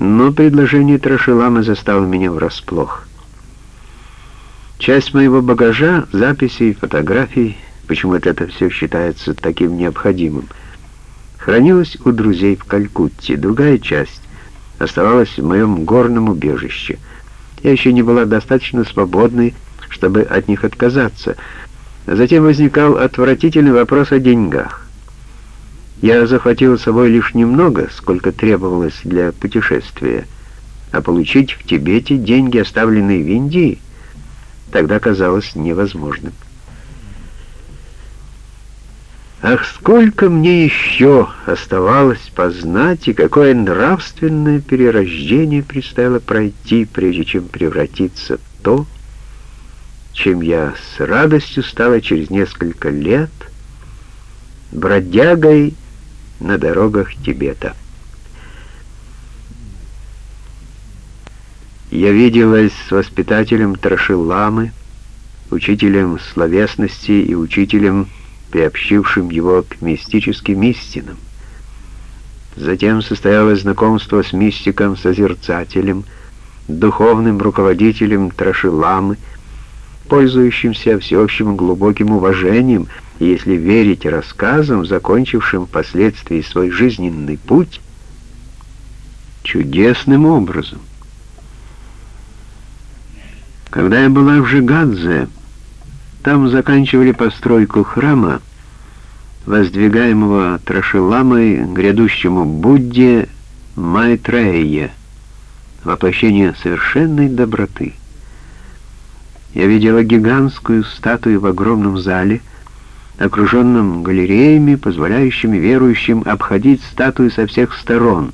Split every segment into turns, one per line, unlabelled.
Но предложение Трашилама застало меня врасплох. Часть моего багажа, записей, фотографий, почему-то это все считается таким необходимым, хранилась у друзей в Калькутте. Другая часть оставалась в моем горном убежище. Я еще не была достаточно свободной, чтобы от них отказаться. Затем возникал отвратительный вопрос о деньгах. Я захватил с собой лишь немного, сколько требовалось для путешествия, а получить в Тибете деньги, оставленные в Индии, тогда казалось невозможным. Ах, сколько мне еще оставалось познать, и какое нравственное перерождение предстояло пройти, прежде чем превратиться в то, чем я с радостью стала через несколько лет бродягой на дорогах Тибета. Я виделась с воспитателем Трашиламы, учителем словесности и учителем, приобщившим его к мистическим истинам. Затем состоялось знакомство с мистиком-созерцателем, духовным руководителем Трашиламы, пользующимся всеобщим глубоким уважением, если верить рассказам, закончившим впоследствии свой жизненный путь чудесным образом. Когда я была в Жигадзе, там заканчивали постройку храма, воздвигаемого Трашиламой грядущему Будде Майтрея, воплощение совершенной доброты. Я видела гигантскую статую в огромном зале, окруженном галереями, позволяющими верующим обходить статую со всех сторон.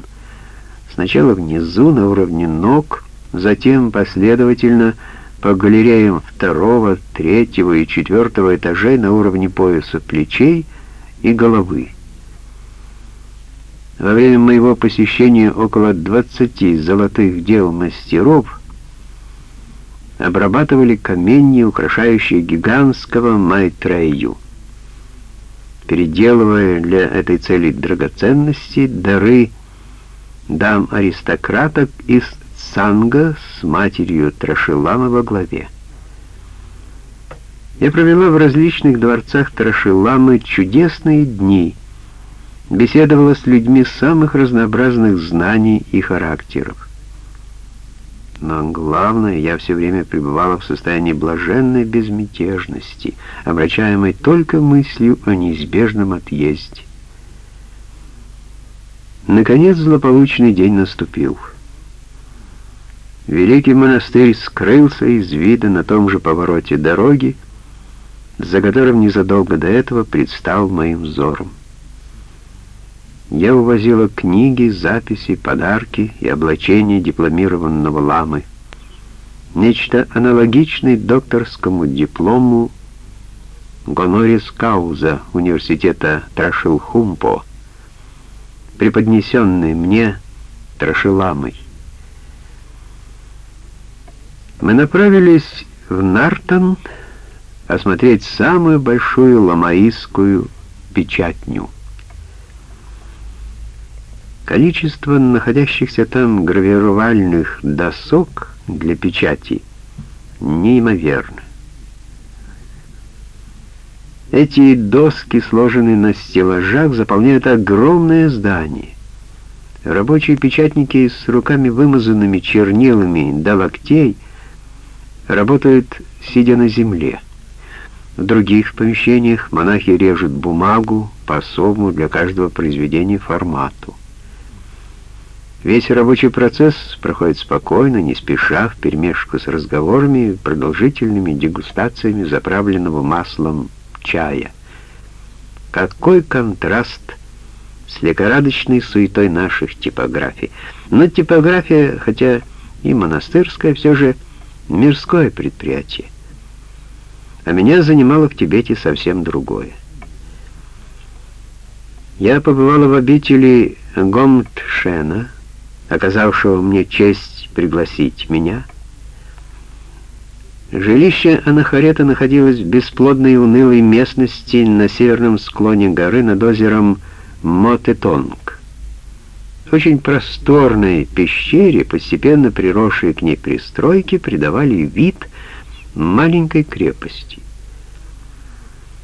Сначала внизу, на уровне ног, затем последовательно по галереям второго, третьего и четвертого этажей на уровне пояса плечей и головы. Во время моего посещения около 20 золотых дел мастеров обрабатывали камни, украшающие гигантского Майтрею, переделывая для этой цели драгоценности, дары дам-аристократок из Санга с матерью Трашилама во главе. Я провела в различных дворцах Трашиламы чудесные дни, беседовала с людьми самых разнообразных знаний и характеров. Но главное, я все время пребывала в состоянии блаженной безмятежности, обращаемой только мыслью о неизбежном отъезде. Наконец злополучный день наступил. Великий монастырь скрылся из вида на том же повороте дороги, за которым незадолго до этого предстал моим взором. Я увозила книги, записи, подарки и облачение дипломированного ламы. Нечто аналогичное докторскому диплому Гонорис Кауза университета Трашилхумпо, преподнесенный мне Трашиламой. Мы направились в Нартон осмотреть самую большую ламаистскую печатню. Количество находящихся там гравировальных досок для печати неимоверно. Эти доски, сложенные на стеллажах, заполняют огромное здание. Рабочие печатники с руками вымазанными чернилами до локтей работают, сидя на земле. В других помещениях монахи режут бумагу по особому для каждого произведения формату. Весь рабочий процесс проходит спокойно, не спеша, в перемешку с разговорами и продолжительными дегустациями заправленного маслом чая. Какой контраст с лихорадочной суетой наших типографий. Но типография, хотя и монастырская, все же мирское предприятие. А меня занимало в Тибете совсем другое. Я побывала в обители Гомтшена, оказавшего мне честь пригласить меня. Жилище Анахарета находилось в бесплодной и унылой местности на северном склоне горы над озером Мотетонг. очень просторной пещере, постепенно приросшие к ней пристройки, придавали вид маленькой крепости.